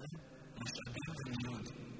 да? Потому что обязаны люди.